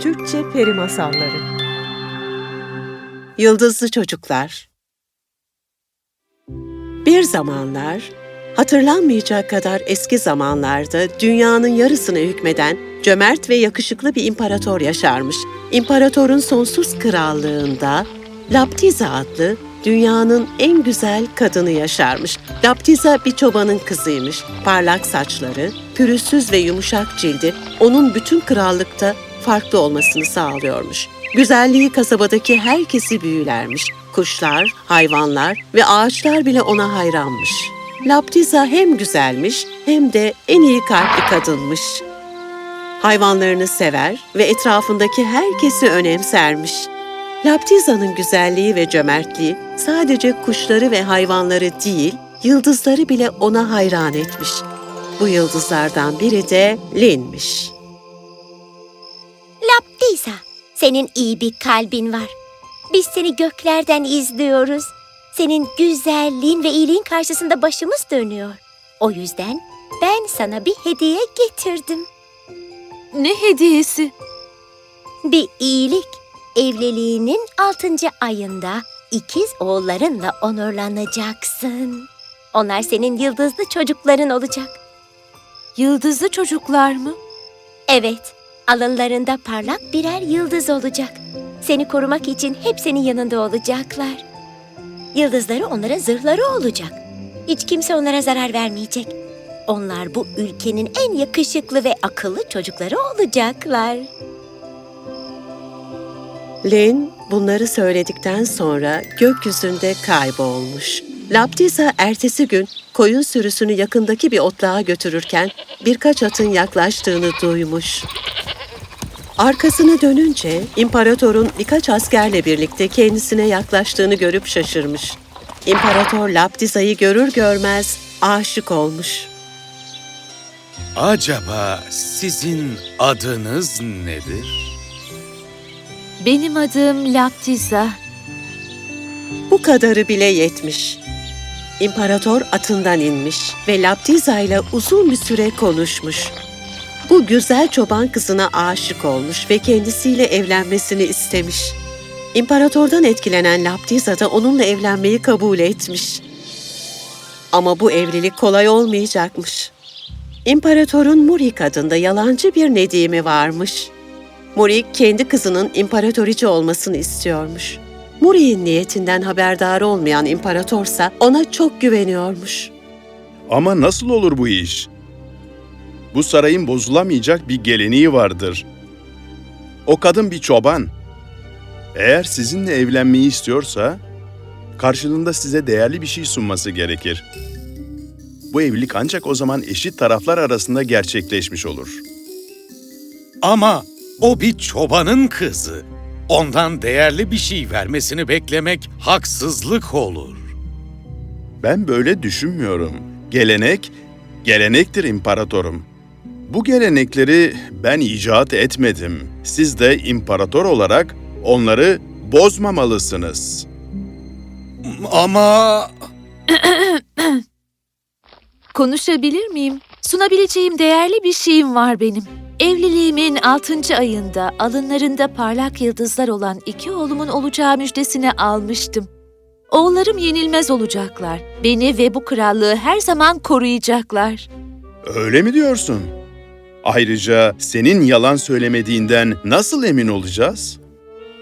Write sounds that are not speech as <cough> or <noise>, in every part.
Türkçe Peri Masalları Yıldızlı Çocuklar Bir zamanlar, hatırlanmayacak kadar eski zamanlarda dünyanın yarısına hükmeden cömert ve yakışıklı bir imparator yaşarmış. İmparatorun sonsuz krallığında Laptiza adlı dünyanın en güzel kadını yaşarmış. Laptiza bir çobanın kızıymış. Parlak saçları, pürüzsüz ve yumuşak cildi onun bütün krallıkta farklı olmasını sağlıyormuş. Güzelliği kasabadaki herkesi büyülermiş. Kuşlar, hayvanlar ve ağaçlar bile ona hayranmış. Laptiza hem güzelmiş hem de en iyi kalpli kadınmış. Hayvanlarını sever ve etrafındaki herkesi önemsermiş. Laptiza'nın güzelliği ve cömertliği sadece kuşları ve hayvanları değil, yıldızları bile ona hayran etmiş. Bu yıldızlardan biri de Lin'miş. Laptiza, senin iyi bir kalbin var. Biz seni göklerden izliyoruz. Senin güzelliğin ve iyiliğin karşısında başımız dönüyor. O yüzden ben sana bir hediye getirdim. Ne hediyesi? Bir iyilik. Evliliğinin altıncı ayında ikiz oğullarınla onurlanacaksın. Onlar senin yıldızlı çocukların olacak. Yıldızlı çocuklar mı? Evet, alınlarında parlak birer yıldız olacak. Seni korumak için hep senin yanında olacaklar. Yıldızları onların zırhları olacak. Hiç kimse onlara zarar vermeyecek. Onlar bu ülkenin en yakışıklı ve akıllı çocukları olacaklar. Lin bunları söyledikten sonra gökyüzünde kaybolmuş. Laptiza ertesi gün koyun sürüsünü yakındaki bir otlağa götürürken birkaç atın yaklaştığını duymuş. Arkasını dönünce imparatorun birkaç askerle birlikte kendisine yaklaştığını görüp şaşırmış. İmparator Laptiza'yı görür görmez aşık olmuş. Acaba sizin adınız nedir? Benim adım Laptiza. Bu kadarı bile yetmiş. İmparator atından inmiş ve Laptiza ile uzun bir süre konuşmuş. Bu güzel çoban kızına aşık olmuş ve kendisiyle evlenmesini istemiş. İmparatordan etkilenen Laptiza da onunla evlenmeyi kabul etmiş. Ama bu evlilik kolay olmayacakmış. İmparatorun Murik adında yalancı bir nedimi varmış. Murik kendi kızının imparatoriçe olmasını istiyormuş. Murik'in niyetinden haberdar olmayan imparatorsa ona çok güveniyormuş. Ama nasıl olur bu iş? Bu sarayın bozulamayacak bir geleneği vardır. O kadın bir çoban. Eğer sizinle evlenmeyi istiyorsa, karşılığında size değerli bir şey sunması gerekir. Bu evlilik ancak o zaman eşit taraflar arasında gerçekleşmiş olur. Ama o bir çobanın kızı. Ondan değerli bir şey vermesini beklemek haksızlık olur. Ben böyle düşünmüyorum. Gelenek, gelenektir imparatorum. Bu gelenekleri ben icat etmedim. Siz de imparator olarak onları bozmamalısınız. Ama <coughs> Konuşabilir miyim? Sunabileceğim değerli bir şeyim var benim. Evliliğimin altıncı ayında alınlarında parlak yıldızlar olan iki oğlumun olacağı müjdesini almıştım. Oğullarım yenilmez olacaklar. Beni ve bu krallığı her zaman koruyacaklar. Öyle mi diyorsun? Ayrıca senin yalan söylemediğinden nasıl emin olacağız?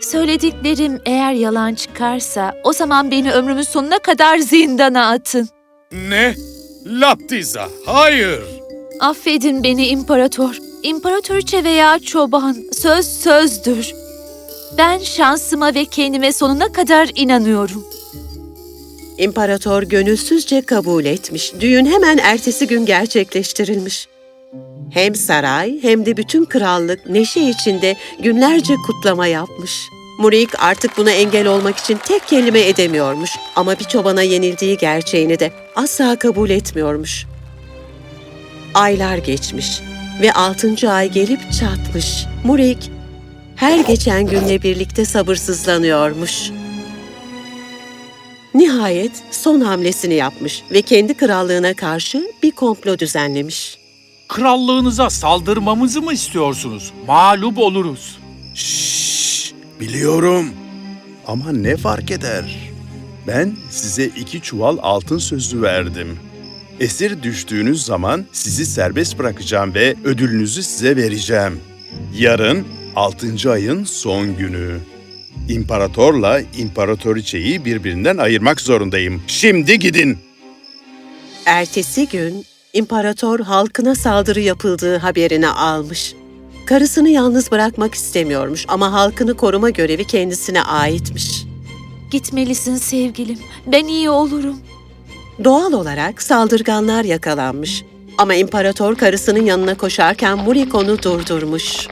Söylediklerim eğer yalan çıkarsa o zaman beni ömrümün sonuna kadar zindana atın. ne? Laptiza, hayır. Affedin beni imparator. İmparatoriçe veya çoban, söz sözdür. Ben şansıma ve kendime sonuna kadar inanıyorum. İmparator gönülsüzce kabul etmiş. Düğün hemen ertesi gün gerçekleştirilmiş. Hem saray hem de bütün krallık neşe içinde günlerce kutlama yapmış. Murik artık buna engel olmak için tek kelime edemiyormuş ama bir çobana yenildiği gerçeğini de asla kabul etmiyormuş. Aylar geçmiş ve altıncı ay gelip çatmış. Murik her geçen günle birlikte sabırsızlanıyormuş. Nihayet son hamlesini yapmış ve kendi krallığına karşı bir komplo düzenlemiş. Krallığınıza saldırmamızı mı istiyorsunuz? Mağlup oluruz. Şşş, biliyorum. Ama ne fark eder? Ben size iki çuval altın sözü verdim. Esir düştüğünüz zaman sizi serbest bırakacağım ve ödülünüzü size vereceğim. Yarın 6. ayın son günü. İmparatorla imparatoriçeyi birbirinden ayırmak zorundayım. Şimdi gidin. Ertesi gün imparator halkına saldırı yapıldığı haberini almış. Karısını yalnız bırakmak istemiyormuş ama halkını koruma görevi kendisine aitmiş. Gitmelisin sevgilim. Ben iyi olurum. Doğal olarak saldırganlar yakalanmış. Ama imparator karısının yanına koşarken Murik onu durdurmuş.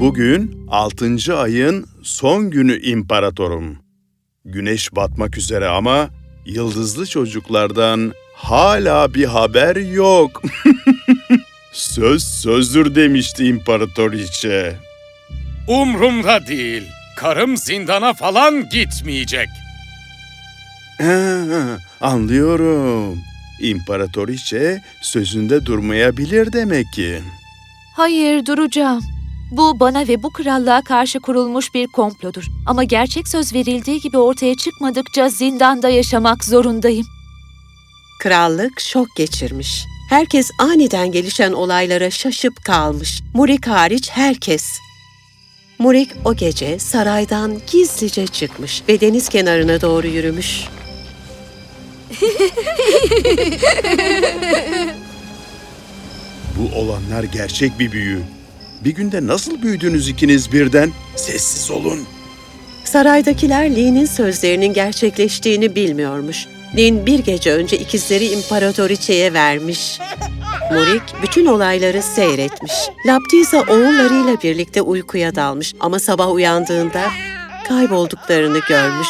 Bugün 6. ayın son günü imparatorum. Güneş batmak üzere ama yıldızlı çocuklardan hala bir haber yok. <laughs> Söz sözdür demişti imparatoriçe. Umrumda değil. Karım zindana falan gitmeyecek. Ha, <laughs> anlıyorum. İmparatoriçe sözünde durmayabilir demek ki. Hayır, duracağım. Bu bana ve bu krallığa karşı kurulmuş bir komplodur. Ama gerçek söz verildiği gibi ortaya çıkmadıkça zindanda yaşamak zorundayım. Krallık şok geçirmiş. Herkes aniden gelişen olaylara şaşıp kalmış. Murik hariç herkes. Murik o gece saraydan gizlice çıkmış ve deniz kenarına doğru yürümüş. Bu olanlar gerçek bir büyü. Bir günde nasıl büyüdünüz ikiniz birden? Sessiz olun. Saraydakiler Lee'nin sözlerinin gerçekleştiğini bilmiyormuş. Lin bir gece önce ikizleri imparatoriçeye vermiş. Murik bütün olayları seyretmiş. Laptiza oğullarıyla birlikte uykuya dalmış ama sabah uyandığında kaybolduklarını görmüş.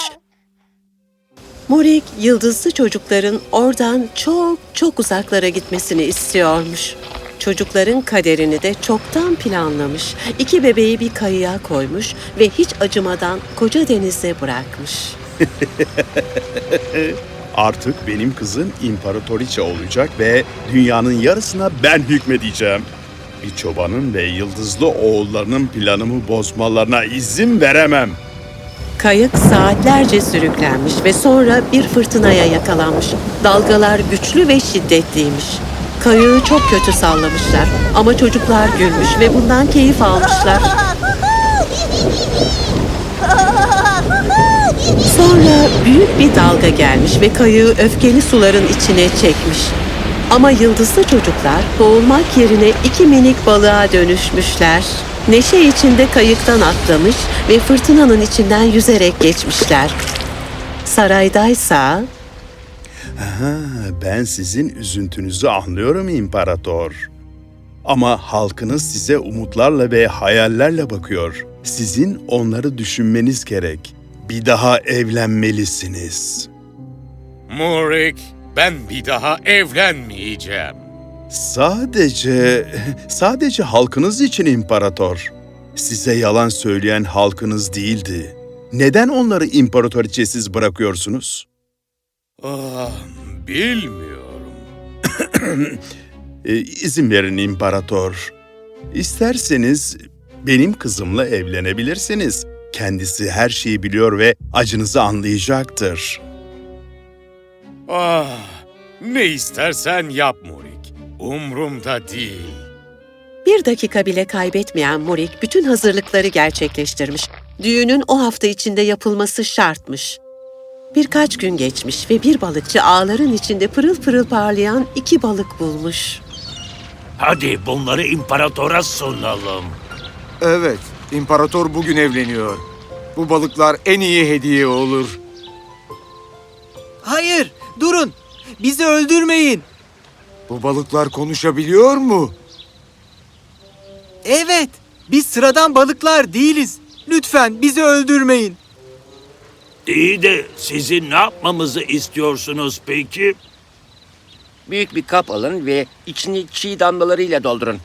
Murik, yıldızlı çocukların oradan çok çok uzaklara gitmesini istiyormuş. Çocukların kaderini de çoktan planlamış. İki bebeği bir kayığa koymuş ve hiç acımadan koca denize bırakmış. <laughs> Artık benim kızım imparatoriçe olacak ve dünyanın yarısına ben hükmedeceğim. Bir çobanın ve yıldızlı oğullarının planımı bozmalarına izin veremem. Kayık saatlerce sürüklenmiş ve sonra bir fırtınaya yakalanmış. Dalgalar güçlü ve şiddetliymiş. Kayığı çok kötü sallamışlar ama çocuklar gülmüş ve bundan keyif almışlar. Sonra büyük bir dalga gelmiş ve kayığı öfkeli suların içine çekmiş. Ama yıldızlı çocuklar boğulmak yerine iki minik balığa dönüşmüşler. Neşe içinde kayıktan atlamış ve fırtınanın içinden yüzerek geçmişler. Saraydaysa Ha, ben sizin üzüntünüzü anlıyorum imparator. Ama halkınız size umutlarla ve hayallerle bakıyor. Sizin onları düşünmeniz gerek. Bir daha evlenmelisiniz. Murik, ben bir daha evlenmeyeceğim. Sadece, sadece halkınız için imparator. Size yalan söyleyen halkınız değildi. Neden onları imparatoriçesiz bırakıyorsunuz? Ah, bilmiyorum. <clears throat> E, izin verin imparator. İsterseniz benim kızımla evlenebilirsiniz. Kendisi her şeyi biliyor ve acınızı anlayacaktır. Ah, ne istersen yap Murik. Umrumda değil. bir dakika bile kaybetmeyen Murik bütün hazırlıkları gerçekleştirmiş. Düğünün o hafta içinde yapılması şartmış. Birkaç gün geçmiş ve bir balıkçı ağların içinde pırıl pırıl parlayan iki balık bulmuş. Hadi bunları imparatora sunalım. Evet, imparator bugün evleniyor. Bu balıklar en iyi hediye olur. Hayır, durun. Bizi öldürmeyin. Bu balıklar konuşabiliyor mu? Evet, biz sıradan balıklar değiliz. Lütfen bizi öldürmeyin. İyi de sizin ne yapmamızı istiyorsunuz peki? Büyük bir kap alın ve içini çiğ damlalarıyla doldurun.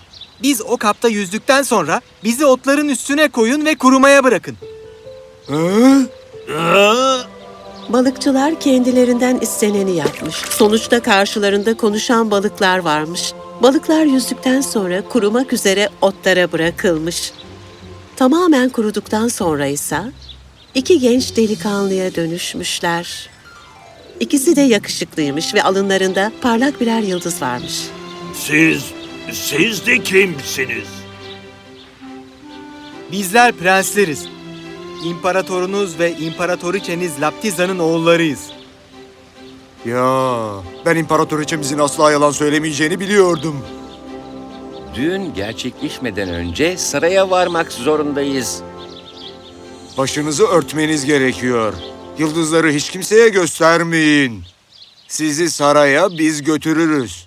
Biz o kapta yüzdükten sonra bizi otların üstüne koyun ve kurumaya bırakın. Balıkçılar kendilerinden isteneni yapmış. Sonuçta karşılarında konuşan balıklar varmış. Balıklar yüzdükten sonra kurumak üzere otlara bırakılmış. Tamamen kuruduktan sonra ise iki genç delikanlıya dönüşmüşler. İkisi de yakışıklıymış ve alınlarında parlak birer yıldız varmış. Siz, siz de kimsiniz? Bizler prensleriz. İmparatorunuz ve imparatoriçeniz Laptiza'nın oğullarıyız. Ya ben imparatoriçemizin asla yalan söylemeyeceğini biliyordum. Düğün gerçekleşmeden önce saraya varmak zorundayız. Başınızı örtmeniz gerekiyor. Yıldızları hiç kimseye göstermeyin. Sizi saraya biz götürürüz.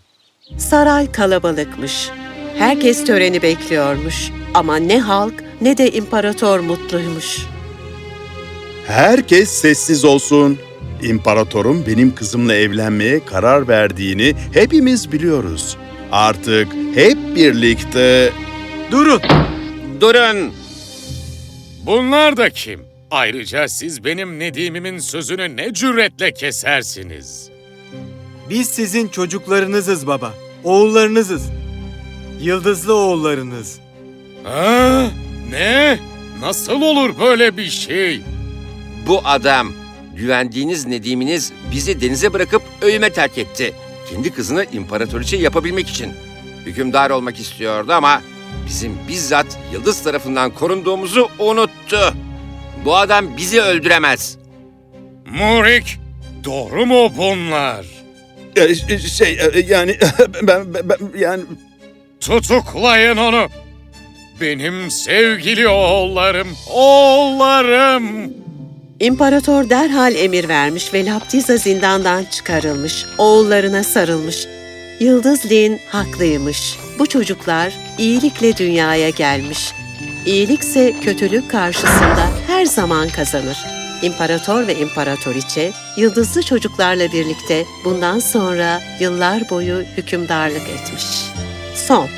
Saray kalabalıkmış. Herkes töreni bekliyormuş. Ama ne halk ne de imparator mutluymuş. Herkes sessiz olsun. İmparatorun benim kızımla evlenmeye karar verdiğini hepimiz biliyoruz. Artık hep birlikte Durun! Durun! Bunlar da kim? Ayrıca siz benim Nedim'imin sözünü ne cüretle kesersiniz? Biz sizin çocuklarınızız baba. Oğullarınızız. Yıldızlı oğullarınız. Ha? Ne? Nasıl olur böyle bir şey? Bu adam, güvendiğiniz Nedim'iniz bizi denize bırakıp öğüme terk etti. Kendi kızını imparatoriçe yapabilmek için. Hükümdar olmak istiyordu ama bizim bizzat Yıldız tarafından korunduğumuzu unuttu. Bu adam bizi öldüremez. Murik, doğru mu bunlar? E, şey e, yani <laughs> ben, ben- ben- yani Tutuklayın onu. Benim sevgili oğullarım, oğullarım. İmparator derhal emir vermiş ve Laptiza zindandan çıkarılmış. Oğullarına sarılmış. Yıldız Lin haklıymış. Bu çocuklar iyilikle dünyaya gelmiş. İyilikse kötülük karşısında her zaman kazanır. İmparator ve imparatoriçe yıldızlı çocuklarla birlikte bundan sonra yıllar boyu hükümdarlık etmiş. Son